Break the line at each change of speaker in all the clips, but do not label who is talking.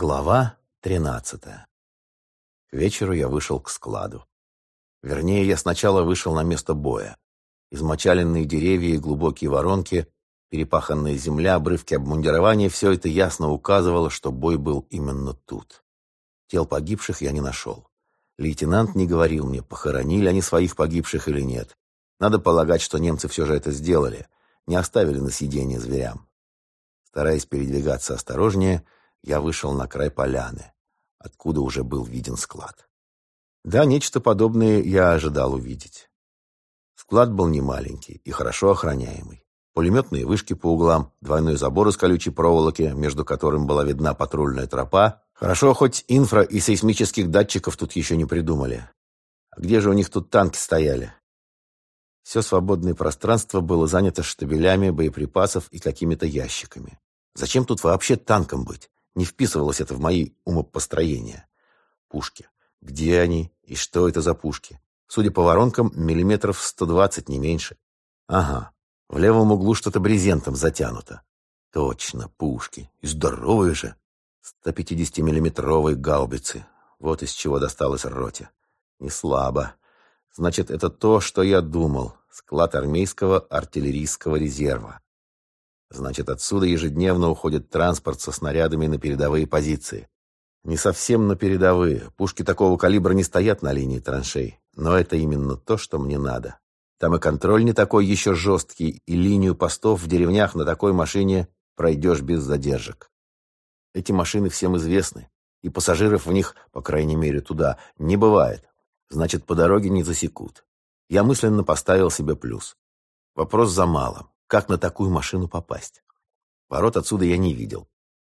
Глава тринадцатая. К вечеру я вышел к складу. Вернее, я сначала вышел на место боя. Измочаленные деревья и глубокие воронки, перепаханная земля, обрывки обмундирования — все это ясно указывало, что бой был именно тут. Тел погибших я не нашел. Лейтенант не говорил мне, похоронили они своих погибших или нет. Надо полагать, что немцы все же это сделали, не оставили на съедение зверям. Стараясь передвигаться осторожнее, я вышел на край поляны, откуда уже был виден склад. Да, нечто подобное я ожидал увидеть. Склад был немаленький и хорошо охраняемый. Пулеметные вышки по углам, двойной забор из колючей проволоки, между которым была видна патрульная тропа. Хорошо, хоть инфра и сейсмических датчиков тут еще не придумали. А где же у них тут танки стояли? Все свободное пространство было занято штабелями боеприпасов и какими-то ящиками. Зачем тут вообще танком быть? Не вписывалось это в мои умопостроения. Пушки. Где они и что это за пушки? Судя по воронкам, миллиметров 120, не меньше. Ага, в левом углу что-то брезентом затянуто. Точно, пушки. И здоровые же. 150-миллиметровые гаубицы. Вот из чего досталось роте. Не слабо. Значит, это то, что я думал. Склад армейского артиллерийского резерва. Значит, отсюда ежедневно уходит транспорт со снарядами на передовые позиции. Не совсем на передовые. Пушки такого калибра не стоят на линии траншей. Но это именно то, что мне надо. Там и контроль не такой еще жесткий, и линию постов в деревнях на такой машине пройдешь без задержек. Эти машины всем известны, и пассажиров в них, по крайней мере, туда, не бывает. Значит, по дороге не засекут. Я мысленно поставил себе плюс. Вопрос за малым. Как на такую машину попасть? Ворот отсюда я не видел.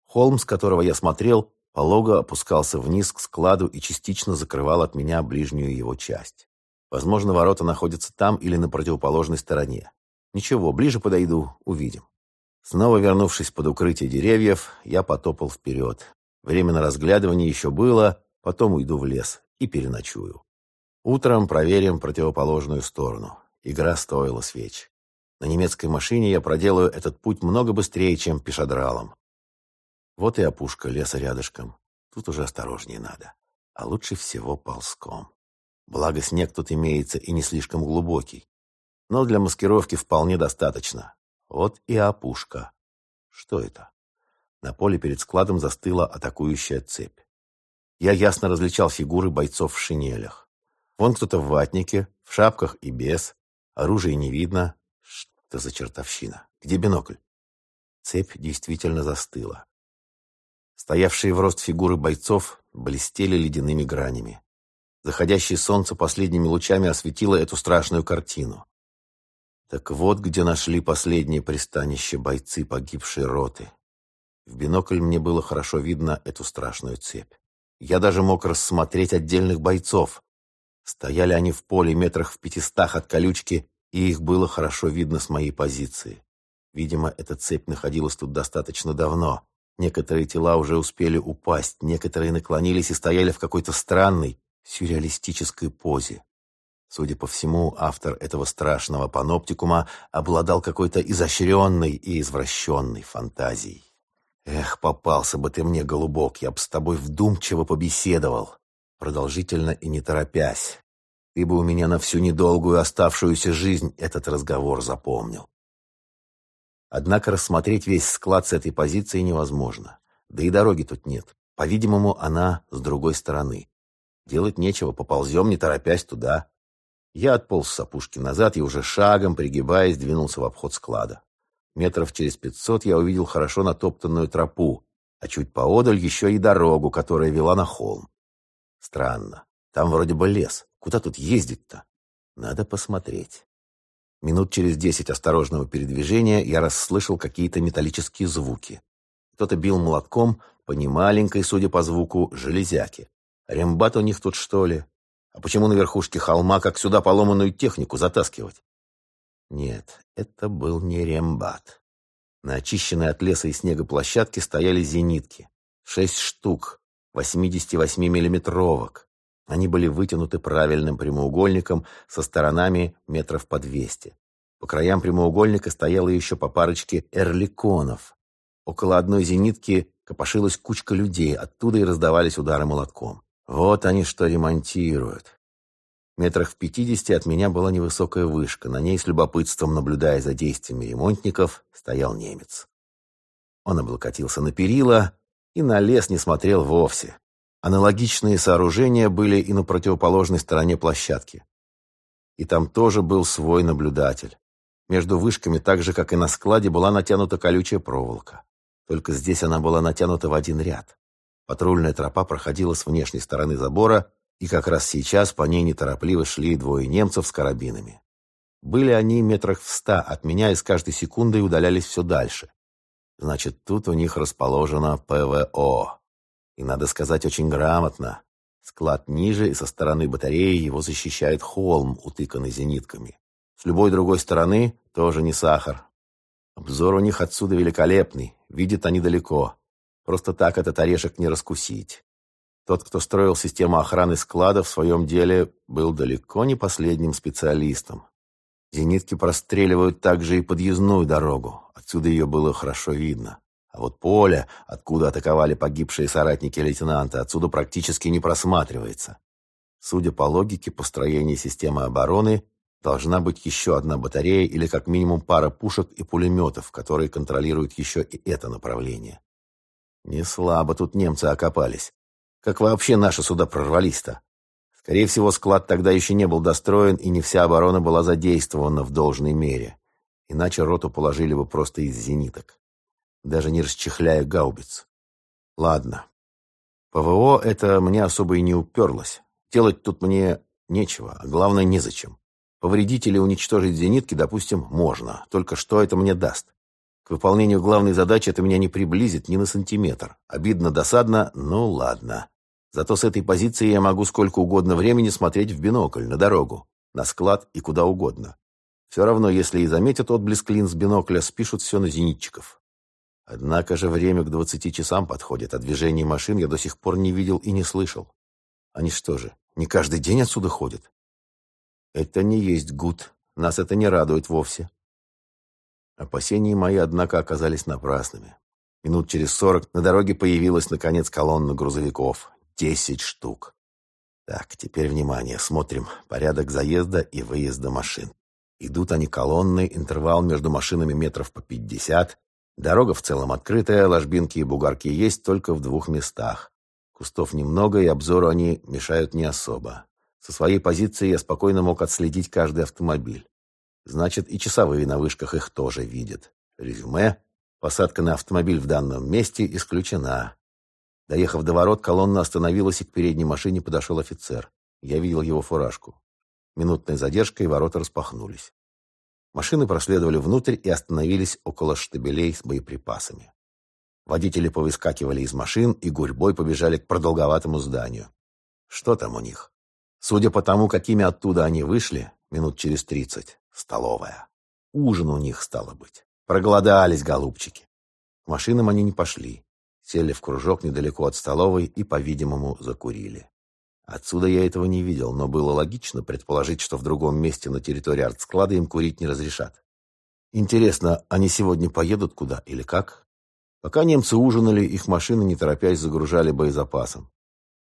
Холм, с которого я смотрел, полого опускался вниз к складу и частично закрывал от меня ближнюю его часть. Возможно, ворота находятся там или на противоположной стороне. Ничего, ближе подойду, увидим. Снова вернувшись под укрытие деревьев, я потопал вперед. Время на разглядывание еще было, потом уйду в лес и переночую. Утром проверим противоположную сторону. Игра стоила свеч. На немецкой машине я проделаю этот путь много быстрее, чем пешедралом. Вот и опушка леса рядышком. Тут уже осторожнее надо. А лучше всего ползком. Благо снег тут имеется и не слишком глубокий. Но для маскировки вполне достаточно. Вот и опушка. Что это? На поле перед складом застыла атакующая цепь. Я ясно различал фигуры бойцов в шинелях. Вон кто-то в ватнике, в шапках и без. Оружия не видно, что за чертовщина? Где бинокль? Цепь действительно застыла. Стоявшие в рост фигуры бойцов блестели ледяными гранями. Заходящее солнце последними лучами осветило эту страшную картину. Так вот, где нашли последнее пристанище бойцы погибшей роты. В бинокль мне было хорошо видно эту страшную цепь. Я даже мог рассмотреть отдельных бойцов. Стояли они в поле метрах в пятистах от колючки и их было хорошо видно с моей позиции. Видимо, эта цепь находилась тут достаточно давно. Некоторые тела уже успели упасть, некоторые наклонились и стояли в какой-то странной, сюрреалистической позе. Судя по всему, автор этого страшного паноптикума обладал какой-то изощренной и извращенной фантазией. «Эх, попался бы ты мне, голубок, я бы с тобой вдумчиво побеседовал, продолжительно и не торопясь. Ты бы у меня на всю недолгую оставшуюся жизнь этот разговор запомнил. Однако рассмотреть весь склад с этой позиции невозможно. Да и дороги тут нет. По-видимому, она с другой стороны. Делать нечего, поползем, не торопясь туда. Я отполз с опушки назад и уже шагом, пригибаясь, двинулся в обход склада. Метров через пятьсот я увидел хорошо натоптанную тропу, а чуть поодаль еще и дорогу, которая вела на холм. Странно. Там вроде бы лес. Куда тут ездить-то? Надо посмотреть. Минут через десять осторожного передвижения я расслышал какие-то металлические звуки. Кто-то бил молотком по немаленькой, судя по звуку, железяке. Рембат у них тут, что ли? А почему на верхушке холма, как сюда поломанную технику затаскивать? Нет, это был не рембат. На очищенной от леса и снега площадке стояли зенитки. Шесть штук, 88-миллиметровок. Они были вытянуты правильным прямоугольником со сторонами метров по двести. По краям прямоугольника стояло еще по парочке эрликонов. Около одной зенитки копошилась кучка людей, оттуда и раздавались удары молотком. Вот они что ремонтируют. Метрах в пятидесяти от меня была невысокая вышка. На ней с любопытством, наблюдая за действиями ремонтников, стоял немец. Он облокотился на перила и на лес не смотрел вовсе. Аналогичные сооружения были и на противоположной стороне площадки. И там тоже был свой наблюдатель. Между вышками, так же, как и на складе, была натянута колючая проволока. Только здесь она была натянута в один ряд. Патрульная тропа проходила с внешней стороны забора, и как раз сейчас по ней неторопливо шли двое немцев с карабинами. Были они метрах в ста от меня и с каждой секундой удалялись все дальше. Значит, тут у них расположено ПВО. И, надо сказать, очень грамотно. Склад ниже, и со стороны батареи его защищает холм, утыканный зенитками. С любой другой стороны тоже не сахар. Обзор у них отсюда великолепный, видят они далеко. Просто так этот орешек не раскусить. Тот, кто строил систему охраны складов в своем деле, был далеко не последним специалистом. Зенитки простреливают также и подъездную дорогу. Отсюда ее было хорошо видно. А вот поле, откуда атаковали погибшие соратники лейтенанта, отсюда практически не просматривается. Судя по логике построения системы обороны, должна быть еще одна батарея или как минимум пара пушек и пулеметов, которые контролируют еще и это направление. Не слабо тут немцы окопались. Как вообще наши сюда прорвались-то? Скорее всего, склад тогда еще не был достроен, и не вся оборона была задействована в должной мере. Иначе роту положили бы просто из зениток даже не расчехляя гаубиц. Ладно. ПВО это мне особо и не уперлось. Делать тут мне нечего, а главное незачем. Повредить или уничтожить зенитки, допустим, можно. Только что это мне даст? К выполнению главной задачи это меня не приблизит ни на сантиметр. Обидно, досадно, ну ладно. Зато с этой позиции я могу сколько угодно времени смотреть в бинокль, на дорогу, на склад и куда угодно. Все равно, если и заметят отблеск линз бинокля, спишут все на зенитчиков. Однако же время к двадцати часам подходит, а движений машин я до сих пор не видел и не слышал. Они что же, не каждый день отсюда ходят? Это не есть гуд, нас это не радует вовсе. Опасения мои, однако, оказались напрасными. Минут через сорок на дороге появилась, наконец, колонна грузовиков. Десять штук. Так, теперь внимание, смотрим порядок заезда и выезда машин. Идут они колонной, интервал между машинами метров по пятьдесят, Дорога в целом открытая, ложбинки и бугарки есть только в двух местах. Кустов немного, и обзору они мешают не особо. Со своей позиции я спокойно мог отследить каждый автомобиль. Значит, и часовые на вышках их тоже видят. Резюме. Посадка на автомобиль в данном месте исключена. Доехав до ворот, колонна остановилась, и к передней машине подошел офицер. Я видел его фуражку. Минутная задержка, и ворота распахнулись. Машины проследовали внутрь и остановились около штабелей с боеприпасами. Водители повыскакивали из машин и гурьбой побежали к продолговатому зданию. Что там у них? Судя по тому, какими оттуда они вышли, минут через тридцать, столовая. Ужин у них стало быть. Проголодались, голубчики. К машинам они не пошли. Сели в кружок недалеко от столовой и, по-видимому, закурили. Отсюда я этого не видел, но было логично предположить, что в другом месте на территории артсклада им курить не разрешат. Интересно, они сегодня поедут куда или как? Пока немцы ужинали, их машины, не торопясь, загружали боезапасом.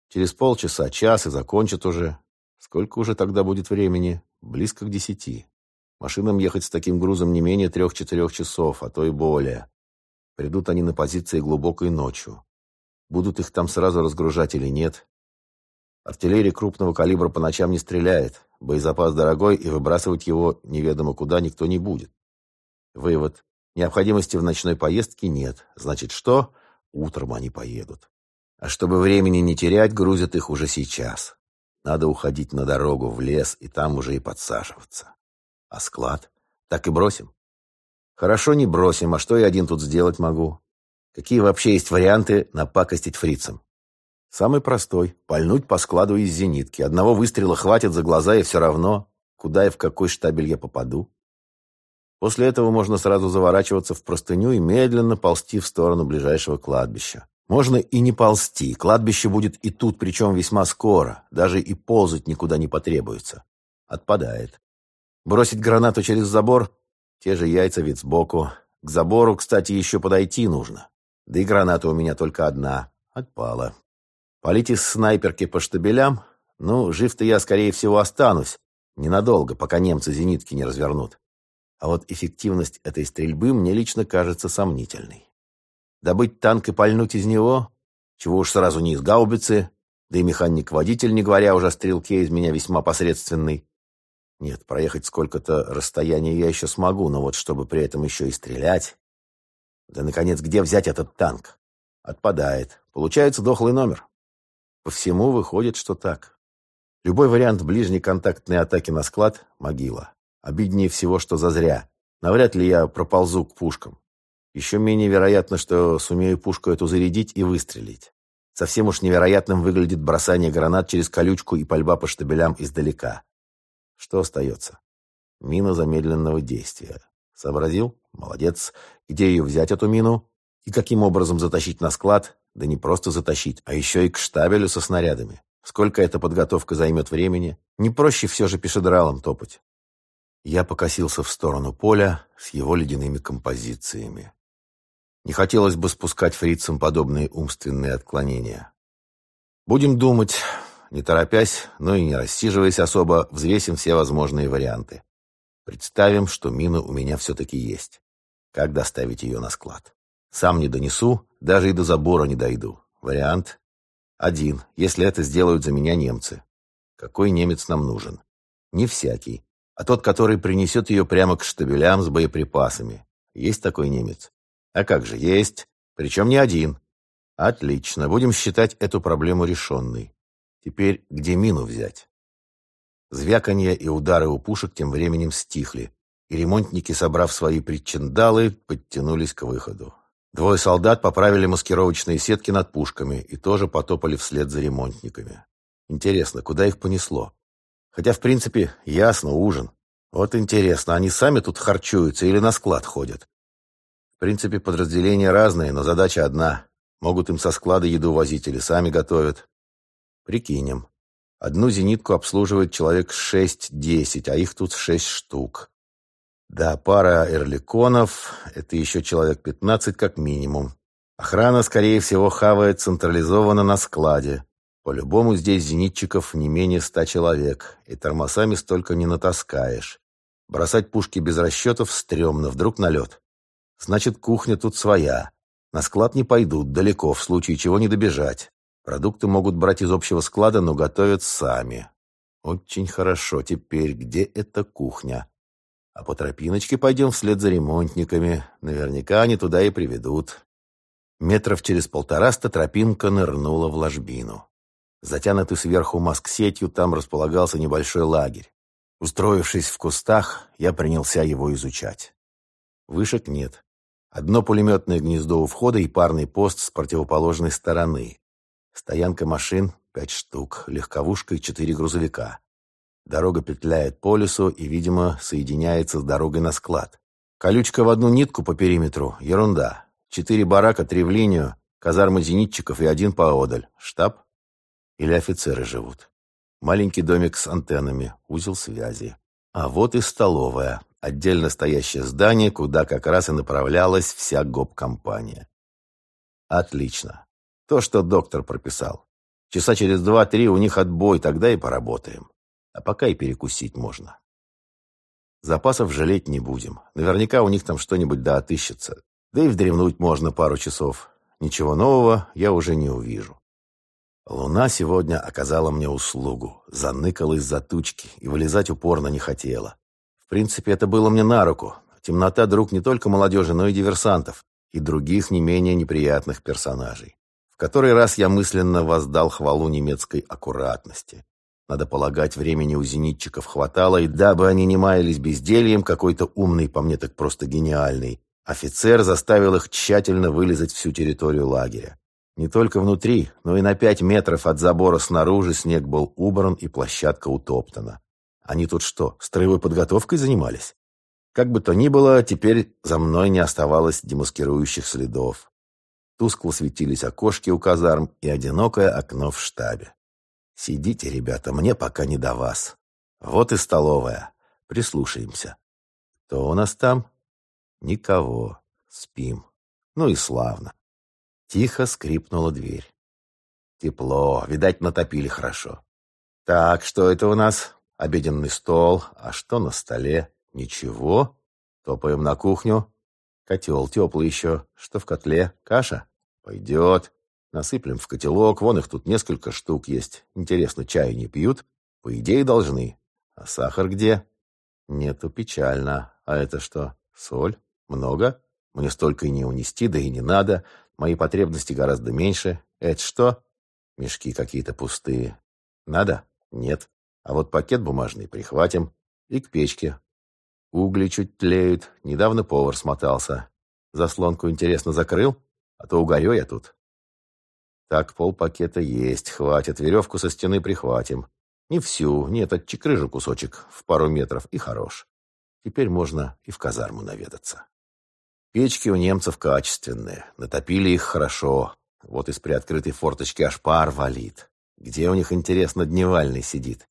Через полчаса, час и закончат уже. Сколько уже тогда будет времени? Близко к десяти. Машинам ехать с таким грузом не менее трех-четырех часов, а то и более. Придут они на позиции глубокой ночью. Будут их там сразу разгружать или нет, Артиллерия крупного калибра по ночам не стреляет, боезапас дорогой, и выбрасывать его неведомо куда никто не будет. Вывод. Необходимости в ночной поездке нет. Значит, что? Утром они поедут. А чтобы времени не терять, грузят их уже сейчас. Надо уходить на дорогу, в лес, и там уже и подсаживаться. А склад? Так и бросим? Хорошо, не бросим, а что я один тут сделать могу? Какие вообще есть варианты напакостить фрицам? Самый простой – пальнуть по складу из зенитки. Одного выстрела хватит за глаза, и все равно, куда и в какой штабель я попаду. После этого можно сразу заворачиваться в простыню и медленно ползти в сторону ближайшего кладбища. Можно и не ползти, кладбище будет и тут, причем весьма скоро, даже и ползать никуда не потребуется. Отпадает. Бросить гранату через забор – те же яйца вид сбоку. К забору, кстати, еще подойти нужно. Да и граната у меня только одна. Отпала. Полить из снайперки по штабелям? Ну, жив-то я, скорее всего, останусь. Ненадолго, пока немцы зенитки не развернут. А вот эффективность этой стрельбы мне лично кажется сомнительной. Добыть танк и пальнуть из него? Чего уж сразу не из гаубицы, да и механик-водитель, не говоря уже о стрелке, из меня весьма посредственный. Нет, проехать сколько-то расстояние я еще смогу, но вот чтобы при этом еще и стрелять... Да, наконец, где взять этот танк? Отпадает. Получается дохлый номер. По всему выходит, что так. Любой вариант ближней контактной атаки на склад — могила. Обиднее всего, что зазря. Навряд ли я проползу к пушкам. Еще менее вероятно, что сумею пушку эту зарядить и выстрелить. Совсем уж невероятным выглядит бросание гранат через колючку и пальба по штабелям издалека. Что остается? Мина замедленного действия. Сообразил? Молодец. Где ее взять, эту мину? И каким образом затащить на склад? Да не просто затащить, а еще и к штабелю со снарядами. Сколько эта подготовка займет времени? Не проще все же пешедралом топать. Я покосился в сторону поля с его ледяными композициями. Не хотелось бы спускать фрицам подобные умственные отклонения. Будем думать, не торопясь, но и не рассиживаясь особо, взвесим все возможные варианты. Представим, что мина у меня все-таки есть. Как доставить ее на склад? Сам не донесу, даже и до забора не дойду. Вариант один, если это сделают за меня немцы. Какой немец нам нужен? Не всякий, а тот, который принесет ее прямо к штабелям с боеприпасами. Есть такой немец? А как же, есть. Причем не один. Отлично, будем считать эту проблему решенной. Теперь где мину взять? Звяканье и удары у пушек тем временем стихли, и ремонтники, собрав свои причиндалы, подтянулись к выходу. Двое солдат поправили маскировочные сетки над пушками и тоже потопали вслед за ремонтниками. Интересно, куда их понесло? Хотя, в принципе, ясно, ужин. Вот интересно, они сами тут харчуются или на склад ходят? В принципе, подразделения разные, но задача одна. Могут им со склада еду возить или сами готовят. Прикинем. Одну зенитку обслуживает человек 6-10, а их тут 6 штук. Да, пара эрликонов — это еще человек 15 как минимум. Охрана, скорее всего, хавает централизованно на складе. По-любому здесь зенитчиков не менее ста человек, и тормозами столько не натаскаешь. Бросать пушки без расчетов стрёмно, вдруг налет. Значит, кухня тут своя. На склад не пойдут, далеко, в случае чего не добежать. Продукты могут брать из общего склада, но готовят сами. Очень хорошо. Теперь где эта кухня? А по тропиночке пойдем вслед за ремонтниками. Наверняка они туда и приведут. Метров через полтораста тропинка нырнула в ложбину. Затянутый сверху маск-сетью, там располагался небольшой лагерь. Устроившись в кустах, я принялся его изучать. Вышек нет. Одно пулеметное гнездо у входа и парный пост с противоположной стороны. Стоянка машин — пять штук, легковушка и четыре грузовика. Дорога петляет по лесу и, видимо, соединяется с дорогой на склад. Колючка в одну нитку по периметру — ерунда. Четыре барака, три в линию, казармы зенитчиков и один поодаль. Штаб? Или офицеры живут? Маленький домик с антеннами, узел связи. А вот и столовая, отдельно стоящее здание, куда как раз и направлялась вся гоп-компания. Отлично. То, что доктор прописал. Часа через два-три у них отбой, тогда и поработаем. А пока и перекусить можно. Запасов жалеть не будем. Наверняка у них там что-нибудь да отыщется. Да и вдремнуть можно пару часов. Ничего нового я уже не увижу. Луна сегодня оказала мне услугу, заныкалась за тучки и вылезать упорно не хотела. В принципе, это было мне на руку. Темнота друг не только молодежи, но и диверсантов, и других не менее неприятных персонажей который раз я мысленно воздал хвалу немецкой аккуратности. Надо полагать, времени у зенитчиков хватало, и дабы они не маялись бездельем, какой-то умный, по мне так просто гениальный, офицер заставил их тщательно вылезать всю территорию лагеря. Не только внутри, но и на пять метров от забора снаружи снег был убран и площадка утоптана. Они тут что, строевой подготовкой занимались? Как бы то ни было, теперь за мной не оставалось демаскирующих следов. Тускло светились окошки у казарм и одинокое окно в штабе. «Сидите, ребята, мне пока не до вас. Вот и столовая. Прислушаемся. Кто у нас там? Никого. Спим. Ну и славно. Тихо скрипнула дверь. Тепло, видать, натопили хорошо. Так, что это у нас? Обеденный стол. А что на столе? Ничего. Топаем на кухню. Котел теплый еще. Что в котле? Каша? Пойдет. Насыплем в котелок. Вон их тут несколько штук есть. Интересно, чай не пьют? По идее, должны. А сахар где? Нету, печально. А это что? Соль? Много? Мне столько и не унести, да и не надо. Мои потребности гораздо меньше. Это что? Мешки какие-то пустые. Надо? Нет. А вот пакет бумажный прихватим. И к печке. Угли чуть тлеют. Недавно повар смотался. Заслонку, интересно, закрыл? А то угорю я тут. Так, полпакета есть, хватит. Веревку со стены прихватим. Не всю, нет, отчекрыжу кусочек в пару метров и хорош. Теперь можно и в казарму наведаться. Печки у немцев качественные, натопили их хорошо. Вот из приоткрытой форточки аж пар валит. Где у них, интересно, дневальный сидит?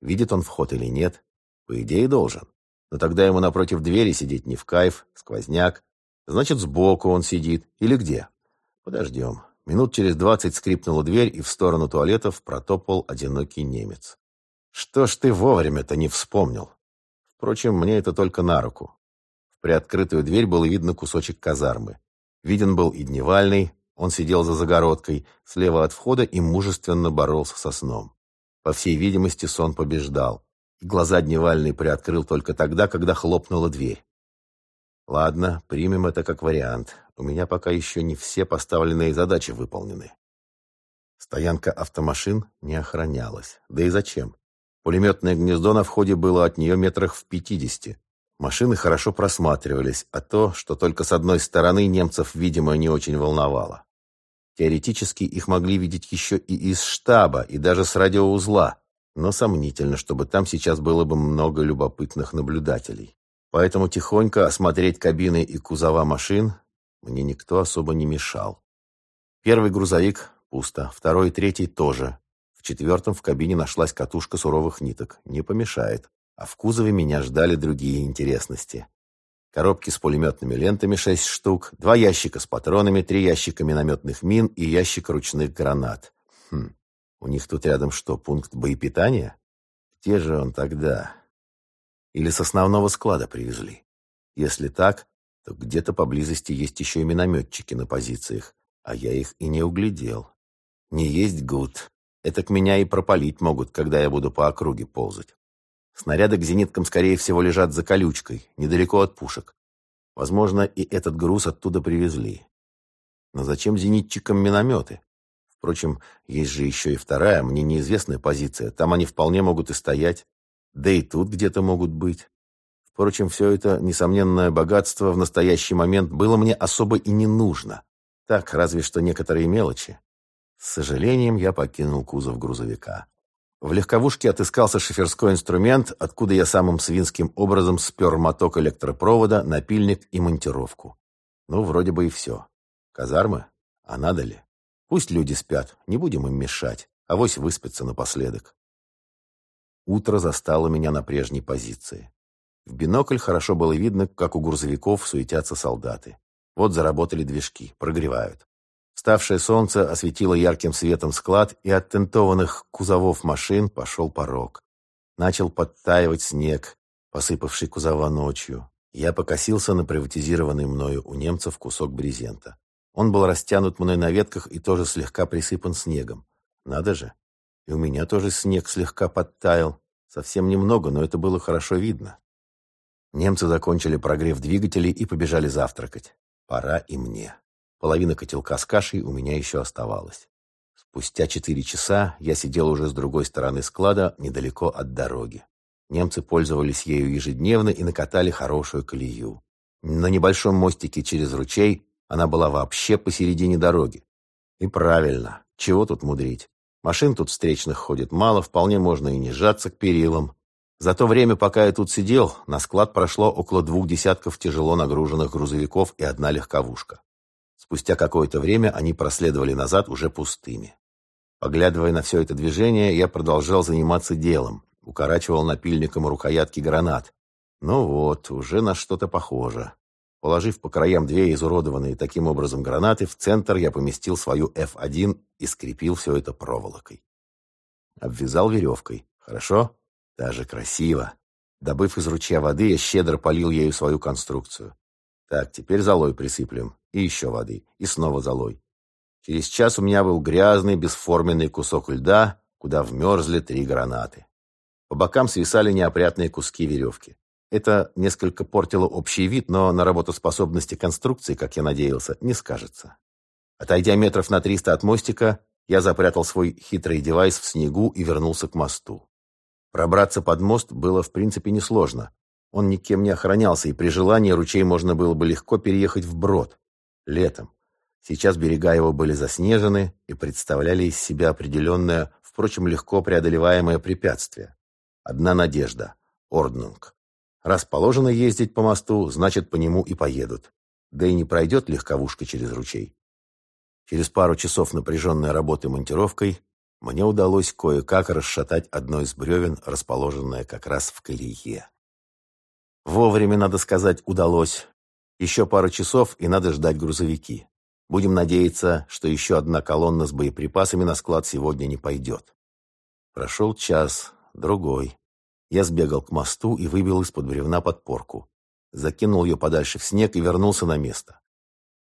Видит он вход или нет? По идее, должен. Но тогда ему напротив двери сидеть не в кайф, сквозняк. Значит, сбоку он сидит. Или где? Подождем. Минут через двадцать скрипнула дверь, и в сторону туалетов протопал одинокий немец. Что ж ты вовремя-то не вспомнил? Впрочем, мне это только на руку. В приоткрытую дверь было видно кусочек казармы. Виден был и дневальный, он сидел за загородкой, слева от входа и мужественно боролся со сном. По всей видимости, сон побеждал. И глаза дневальный приоткрыл только тогда, когда хлопнула дверь. Ладно, примем это как вариант. У меня пока еще не все поставленные задачи выполнены. Стоянка автомашин не охранялась. Да и зачем? Пулеметное гнездо на входе было от нее метрах в пятидесяти. Машины хорошо просматривались, а то, что только с одной стороны немцев, видимо, не очень волновало. Теоретически их могли видеть еще и из штаба, и даже с радиоузла, но сомнительно, чтобы там сейчас было бы много любопытных наблюдателей. Поэтому тихонько осмотреть кабины и кузова машин мне никто особо не мешал. Первый грузовик – пусто, второй и третий тоже. В четвертом в кабине нашлась катушка суровых ниток, не помешает. А в кузове меня ждали другие интересности коробки с пулеметными лентами шесть штук, два ящика с патронами, три ящика минометных мин и ящик ручных гранат. Хм, у них тут рядом что, пункт боепитания? Где же он тогда? Или с основного склада привезли? Если так, то где-то поблизости есть еще и минометчики на позициях, а я их и не углядел. Не есть гуд. Это к меня и пропалить могут, когда я буду по округе ползать. Снаряды к зениткам, скорее всего, лежат за колючкой, недалеко от пушек. Возможно, и этот груз оттуда привезли. Но зачем зенитчикам минометы? Впрочем, есть же еще и вторая, мне неизвестная позиция. Там они вполне могут и стоять. Да и тут где-то могут быть. Впрочем, все это несомненное богатство в настоящий момент было мне особо и не нужно. Так, разве что некоторые мелочи. С сожалением я покинул кузов грузовика. В легковушке отыскался шоферской инструмент, откуда я самым свинским образом спер моток электропровода, напильник и монтировку. Ну, вроде бы и все. Казармы? А надо ли? Пусть люди спят, не будем им мешать, авось выспятся напоследок. Утро застало меня на прежней позиции. В бинокль хорошо было видно, как у грузовиков суетятся солдаты. Вот заработали движки, прогревают. Вставшее солнце осветило ярким светом склад, и от тентованных кузовов машин пошел порог. Начал подтаивать снег, посыпавший кузова ночью. Я покосился на приватизированный мною у немцев кусок брезента. Он был растянут мной на ветках и тоже слегка присыпан снегом. Надо же. И у меня тоже снег слегка подтаял. Совсем немного, но это было хорошо видно. Немцы закончили прогрев двигателей и побежали завтракать. Пора и мне. Половина котелка с кашей у меня еще оставалась. Спустя четыре часа я сидел уже с другой стороны склада, недалеко от дороги. Немцы пользовались ею ежедневно и накатали хорошую колею. На небольшом мостике через ручей она была вообще посередине дороги. И правильно, чего тут мудрить? Машин тут встречных ходит мало, вполне можно и не сжаться к перилам. За то время, пока я тут сидел, на склад прошло около двух десятков тяжело нагруженных грузовиков и одна легковушка. Спустя какое-то время они проследовали назад уже пустыми. Поглядывая на все это движение, я продолжал заниматься делом, укорачивал напильником рукоятки гранат. Ну вот, уже на что-то похоже. Положив по краям две изуродованные таким образом гранаты, в центр я поместил свою F1 и скрепил все это проволокой. Обвязал веревкой. Хорошо? Даже красиво. Добыв из ручья воды, я щедро полил ею свою конструкцию. Так, теперь золой присыплем. И еще воды. И снова золой. Через час у меня был грязный, бесформенный кусок льда, куда вмерзли три гранаты. По бокам свисали неопрятные куски веревки. Это несколько портило общий вид, но на работоспособности конструкции, как я надеялся, не скажется. Отойдя метров на триста от мостика, я запрятал свой хитрый девайс в снегу и вернулся к мосту. Пробраться под мост было в принципе несложно. Он никем не охранялся, и при желании ручей можно было бы легко переехать вброд. Летом. Сейчас берега его были заснежены и представляли из себя определенное, впрочем, легко преодолеваемое препятствие. Одна надежда – Орднунг. Раз положено ездить по мосту, значит, по нему и поедут. Да и не пройдет легковушка через ручей. Через пару часов напряженной работы монтировкой мне удалось кое-как расшатать одно из бревен, расположенное как раз в колее. Вовремя, надо сказать, удалось. Еще пару часов, и надо ждать грузовики. Будем надеяться, что еще одна колонна с боеприпасами на склад сегодня не пойдет. Прошел час, другой. Я сбегал к мосту и выбил из-под бревна подпорку. Закинул ее подальше в снег и вернулся на место.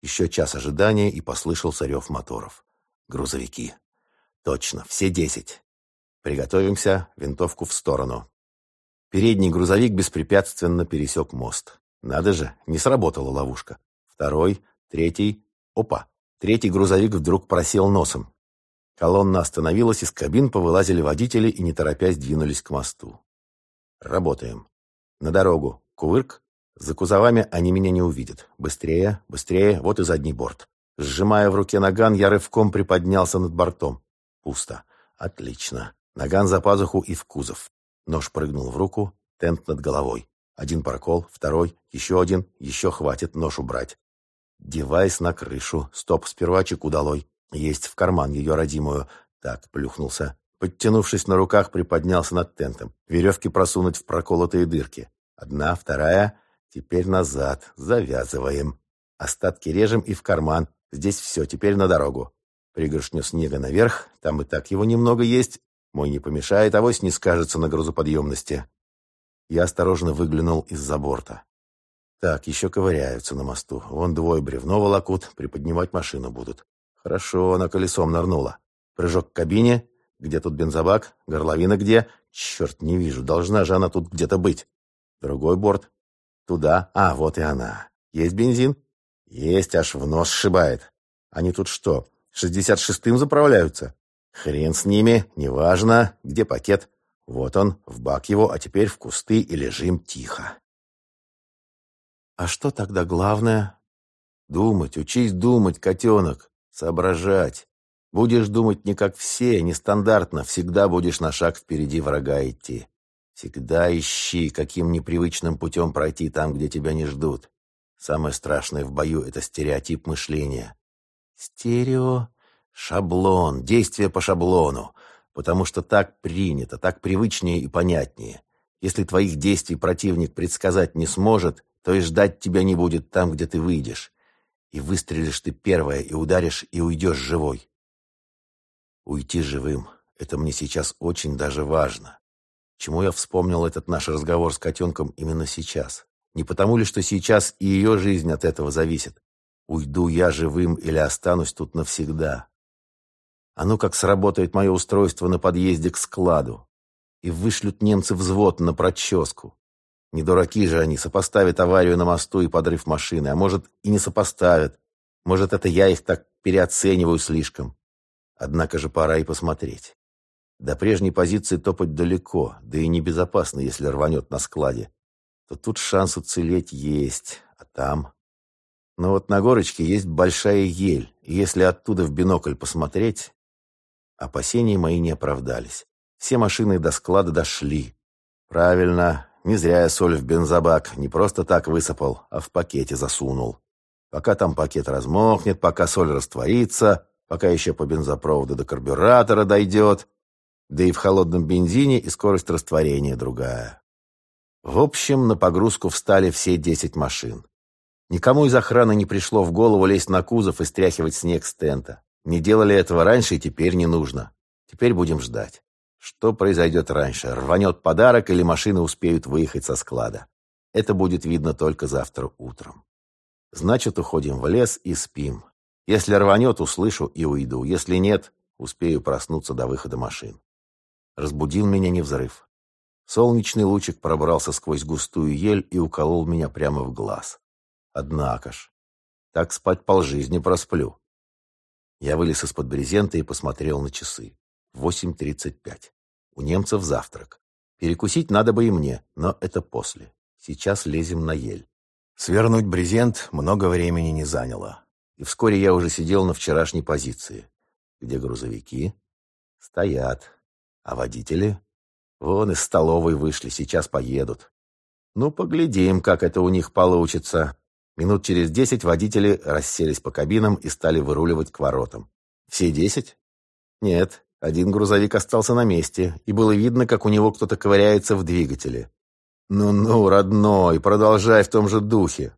Еще час ожидания, и послышался рев моторов. Грузовики. Точно, все десять. Приготовимся, винтовку в сторону. Передний грузовик беспрепятственно пересек мост. Надо же, не сработала ловушка. Второй, третий. Опа! Третий грузовик вдруг просел носом. Колонна остановилась, из кабин повылазили водители и, не торопясь, двинулись к мосту. Работаем. На дорогу. Кувырк. За кузовами они меня не увидят. Быстрее, быстрее. Вот и задний борт. Сжимая в руке наган, я рывком приподнялся над бортом. Пусто. Отлично. Наган за пазуху и в кузов. Нож прыгнул в руку, тент над головой. Один прокол, второй, еще один, еще хватит нож убрать. Девайс на крышу. Стоп, сперва чеку долой. Есть в карман ее родимую. Так, плюхнулся. Подтянувшись на руках, приподнялся над тентом. Веревки просунуть в проколотые дырки. Одна, вторая. Теперь назад. Завязываем. Остатки режем и в карман. Здесь все, теперь на дорогу. Пригоршню снега наверх. Там и так его немного есть. Мой не помешает, авось не скажется на грузоподъемности. Я осторожно выглянул из-за борта. Так, еще ковыряются на мосту. Вон двое бревно волокут, приподнимать машину будут. Хорошо, она колесом нырнула. Прыжок к кабине, где тут бензобак? Горловина где? Черт, не вижу. Должна же она тут где-то быть. Другой борт. Туда. А, вот и она. Есть бензин? Есть, аж в нос сшибает. Они тут что, шестьдесят шестым заправляются? Хрен с ними, неважно. Где пакет? Вот он, в бак его, а теперь в кусты и лежим тихо. А что тогда главное? Думать, учись думать, котенок, соображать. Будешь думать не как все, нестандартно, всегда будешь на шаг впереди врага идти. Всегда ищи, каким непривычным путем пройти там, где тебя не ждут. Самое страшное в бою — это стереотип мышления. Стерео — шаблон, действие по шаблону, потому что так принято, так привычнее и понятнее. Если твоих действий противник предсказать не сможет, то и ждать тебя не будет там, где ты выйдешь. И выстрелишь ты первое, и ударишь, и уйдешь живой. Уйти живым — это мне сейчас очень даже важно. Чему я вспомнил этот наш разговор с котенком именно сейчас? Не потому ли, что сейчас и ее жизнь от этого зависит? Уйду я живым или останусь тут навсегда? А ну как сработает мое устройство на подъезде к складу? И вышлют немцы взвод на проческу. Не дураки же они, сопоставят аварию на мосту и подрыв машины. А может, и не сопоставят. Может, это я их так переоцениваю слишком. Однако же пора и посмотреть. До прежней позиции топать далеко, да и небезопасно, если рванет на складе. То тут шанс уцелеть есть, а там... Но вот на горочке есть большая ель, и если оттуда в бинокль посмотреть... Опасения мои не оправдались. Все машины до склада дошли. Правильно, не зря я соль в бензобак не просто так высыпал, а в пакете засунул. Пока там пакет размокнет, пока соль растворится, пока еще по бензопроводу до карбюратора дойдет, да и в холодном бензине и скорость растворения другая. В общем, на погрузку встали все десять машин. Никому из охраны не пришло в голову лезть на кузов и стряхивать снег с тента. Не делали этого раньше и теперь не нужно. Теперь будем ждать. Что произойдет раньше? Рванет подарок или машины успеют выехать со склада? Это будет видно только завтра утром. Значит, уходим в лес и спим. Если рванет, услышу и уйду. Если нет, успею проснуться до выхода машин. Разбудил меня не взрыв. Солнечный лучик пробрался сквозь густую ель и уколол меня прямо в глаз. Однако ж, так спать полжизни просплю. Я вылез из-под брезента и посмотрел на часы. 8.35. У немцев завтрак. Перекусить надо бы и мне, но это после. Сейчас лезем на ель. Свернуть брезент много времени не заняло. И вскоре я уже сидел на вчерашней позиции. Где грузовики? Стоят. А водители? Вон из столовой вышли, сейчас поедут. Ну, поглядим, как это у них получится. Минут через десять водители расселись по кабинам и стали выруливать к воротам. Все десять? Нет, один грузовик остался на месте, и было видно, как у него кто-то ковыряется в двигателе. «Ну-ну, родной, продолжай в том же духе».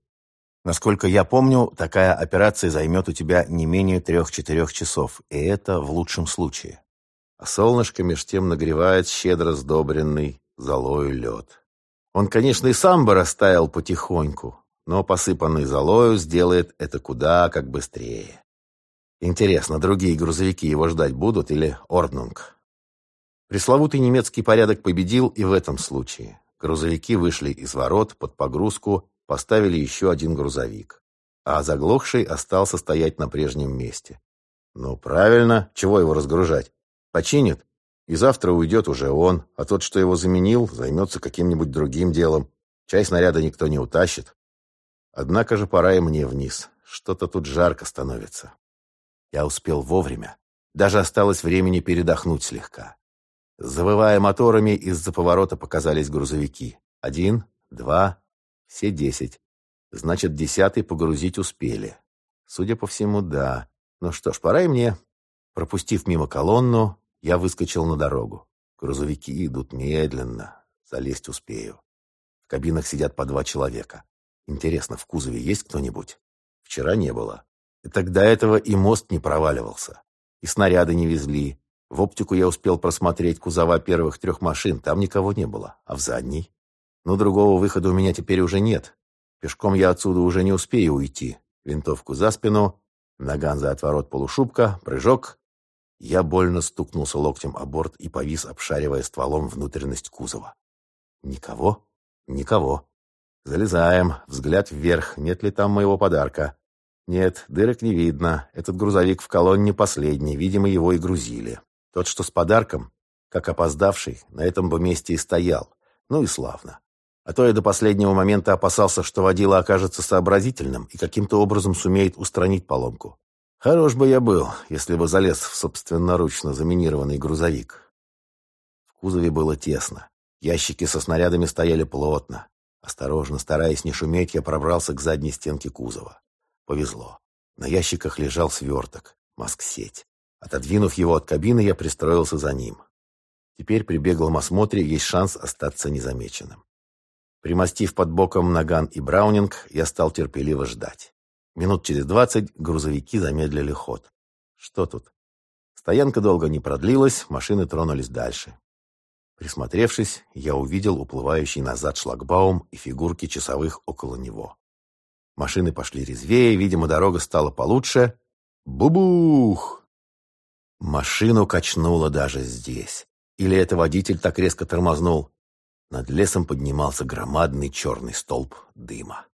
Насколько я помню, такая операция займет у тебя не менее трех-четырех часов, и это в лучшем случае. А солнышко меж тем нагревает щедро сдобренный золою лед. Он, конечно, и сам бы растаял потихоньку, но посыпанный золою сделает это куда как быстрее. Интересно, другие грузовики его ждать будут или Орднунг? Пресловутый немецкий порядок победил и в этом случае. Грузовики вышли из ворот под погрузку, поставили еще один грузовик. А заглохший остался стоять на прежнем месте. Ну, правильно, чего его разгружать? Починит, и завтра уйдет уже он, а тот, что его заменил, займется каким-нибудь другим делом. Часть снаряда никто не утащит. Однако же пора и мне вниз. Что-то тут жарко становится. Я успел вовремя. Даже осталось времени передохнуть слегка. Завывая моторами, из-за поворота показались грузовики. Один, два, все десять. Значит, десятый погрузить успели. Судя по всему, да. Ну что ж, пора и мне. Пропустив мимо колонну, я выскочил на дорогу. Грузовики идут медленно. Залезть успею. В кабинах сидят по два человека. Интересно, в кузове есть кто-нибудь? Вчера не было. И тогда этого и мост не проваливался. И снаряды не везли. В оптику я успел просмотреть кузова первых трех машин. Там никого не было. А в задней? Ну, другого выхода у меня теперь уже нет. Пешком я отсюда уже не успею уйти. Винтовку за спину, наган за отворот полушубка, прыжок. Я больно стукнулся локтем о борт и повис, обшаривая стволом внутренность кузова. Никого? Никого. Залезаем, взгляд вверх, нет ли там моего подарка. Нет, дырок не видно. Этот грузовик в колонне последний, видимо, его и грузили. Тот, что с подарком, как опоздавший, на этом бы месте и стоял. Ну и славно. А то я до последнего момента опасался, что водила окажется сообразительным и каким-то образом сумеет устранить поломку. Хорош бы я был, если бы залез в собственноручно заминированный грузовик. В кузове было тесно. Ящики со снарядами стояли плотно. Осторожно, стараясь не шуметь, я пробрался к задней стенке кузова. Повезло. На ящиках лежал сверток, маск-сеть. Отодвинув его от кабины, я пристроился за ним. Теперь при беглом осмотре есть шанс остаться незамеченным. Примостив под боком наган и браунинг, я стал терпеливо ждать. Минут через двадцать грузовики замедлили ход. Что тут? Стоянка долго не продлилась, машины тронулись дальше. Присмотревшись, я увидел уплывающий назад шлагбаум и фигурки часовых около него. Машины пошли резвее, видимо, дорога стала получше. Бубух! Машину качнуло даже здесь. Или это водитель так резко тормознул? Над лесом поднимался громадный черный столб дыма.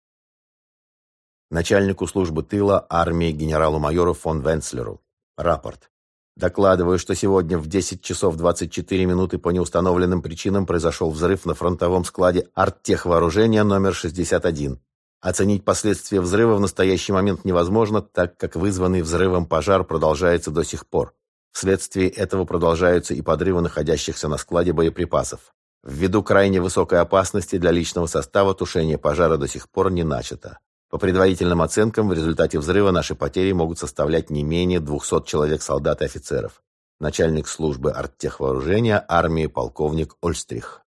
Начальнику службы тыла армии генералу-майору фон Венцлеру. Рапорт. Докладываю, что сегодня в 10 часов 24 минуты по неустановленным причинам произошел взрыв на фронтовом складе арттехвооружения номер 61. Оценить последствия взрыва в настоящий момент невозможно, так как вызванный взрывом пожар продолжается до сих пор. Вследствие этого продолжаются и подрывы находящихся на складе боеприпасов. Ввиду крайне высокой опасности для личного состава тушение пожара до сих пор не начато. По предварительным оценкам, в результате взрыва наши потери могут составлять не менее 200 человек солдат и офицеров. Начальник службы арттехвооружения армии полковник Ольстрих.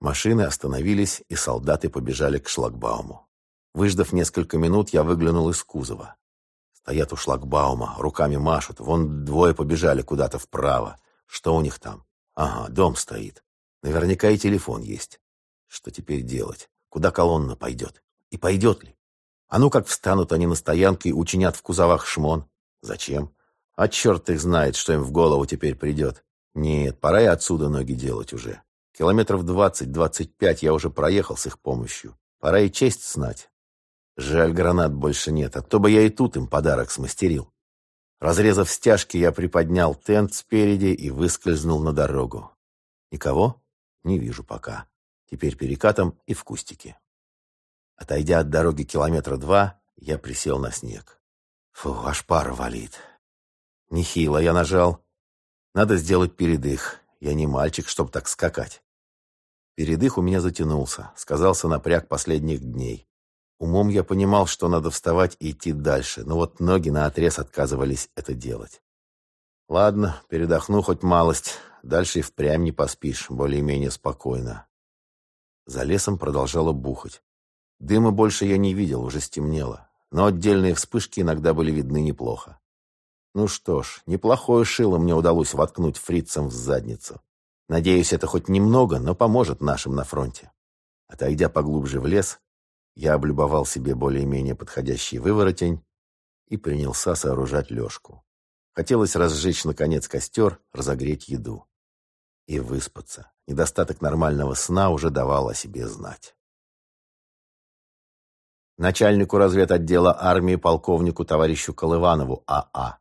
Машины остановились, и солдаты побежали к шлагбауму. Выждав несколько минут, я выглянул из кузова. Стоят у шлагбаума, руками машут. Вон двое побежали куда-то вправо. Что у них там? Ага, дом стоит. Наверняка и телефон есть. Что теперь делать? Куда колонна пойдет? И пойдет ли? А ну как встанут они на стоянке и учинят в кузовах шмон? Зачем? А черт их знает, что им в голову теперь придет. Нет, пора и отсюда ноги делать уже. Километров двадцать-двадцать пять я уже проехал с их помощью. Пора и честь знать. Жаль, гранат больше нет, а то бы я и тут им подарок смастерил. Разрезав стяжки, я приподнял тент спереди и выскользнул на дорогу. Никого? Не вижу пока. Теперь перекатом и в кустике. Отойдя от дороги километра два, я присел на снег. Фу, аж пар валит. Нехило я нажал. Надо сделать передых. Я не мальчик, чтоб так скакать. Передых у меня затянулся, сказался напряг последних дней. Умом я понимал, что надо вставать и идти дальше, но вот ноги наотрез отказывались это делать. Ладно, передохну хоть малость, дальше и впрямь не поспишь, более-менее спокойно. За лесом продолжало бухать. Дыма больше я не видел, уже стемнело, но отдельные вспышки иногда были видны неплохо. Ну что ж, неплохое шило мне удалось воткнуть фрицам в задницу. Надеюсь, это хоть немного, но поможет нашим на фронте. Отойдя поглубже в лес, я облюбовал себе более-менее подходящий выворотень и принялся сооружать лёжку. Хотелось разжечь, наконец, костер, разогреть еду. И выспаться. Недостаток нормального сна уже давал о себе знать. Начальнику разведотдела армии полковнику товарищу Колыванову А.А.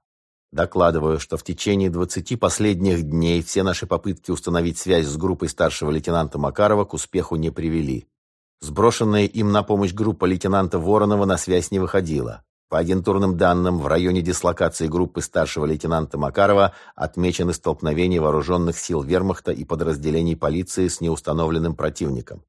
Докладываю, что в течение 20 последних дней все наши попытки установить связь с группой старшего лейтенанта Макарова к успеху не привели. Сброшенная им на помощь группа лейтенанта Воронова на связь не выходила. По агентурным данным, в районе дислокации группы старшего лейтенанта Макарова отмечены столкновения вооруженных сил вермахта и подразделений полиции с неустановленным противником.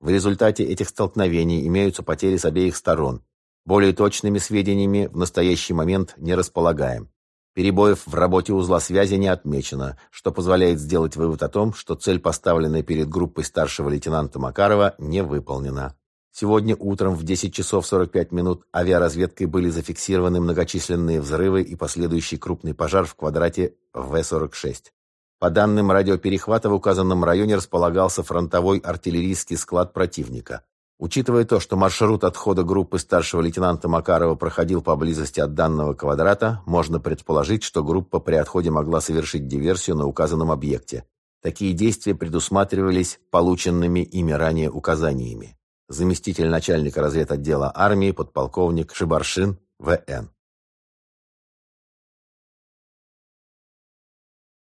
В результате этих столкновений имеются потери с обеих сторон. Более точными сведениями в настоящий момент не располагаем. Перебоев в работе узла связи не отмечено, что позволяет сделать вывод о том, что цель, поставленная перед группой старшего лейтенанта Макарова, не выполнена. Сегодня утром в 10 часов 45 минут авиаразведкой были зафиксированы многочисленные взрывы и последующий крупный пожар в квадрате В-46. По данным радиоперехвата, в указанном районе располагался фронтовой артиллерийский склад противника. Учитывая то, что маршрут отхода группы старшего лейтенанта Макарова проходил поблизости от данного квадрата, можно предположить, что группа при отходе могла совершить диверсию на указанном объекте. Такие действия предусматривались полученными ими ранее указаниями. Заместитель начальника разведотдела армии, подполковник Шибаршин В.Н.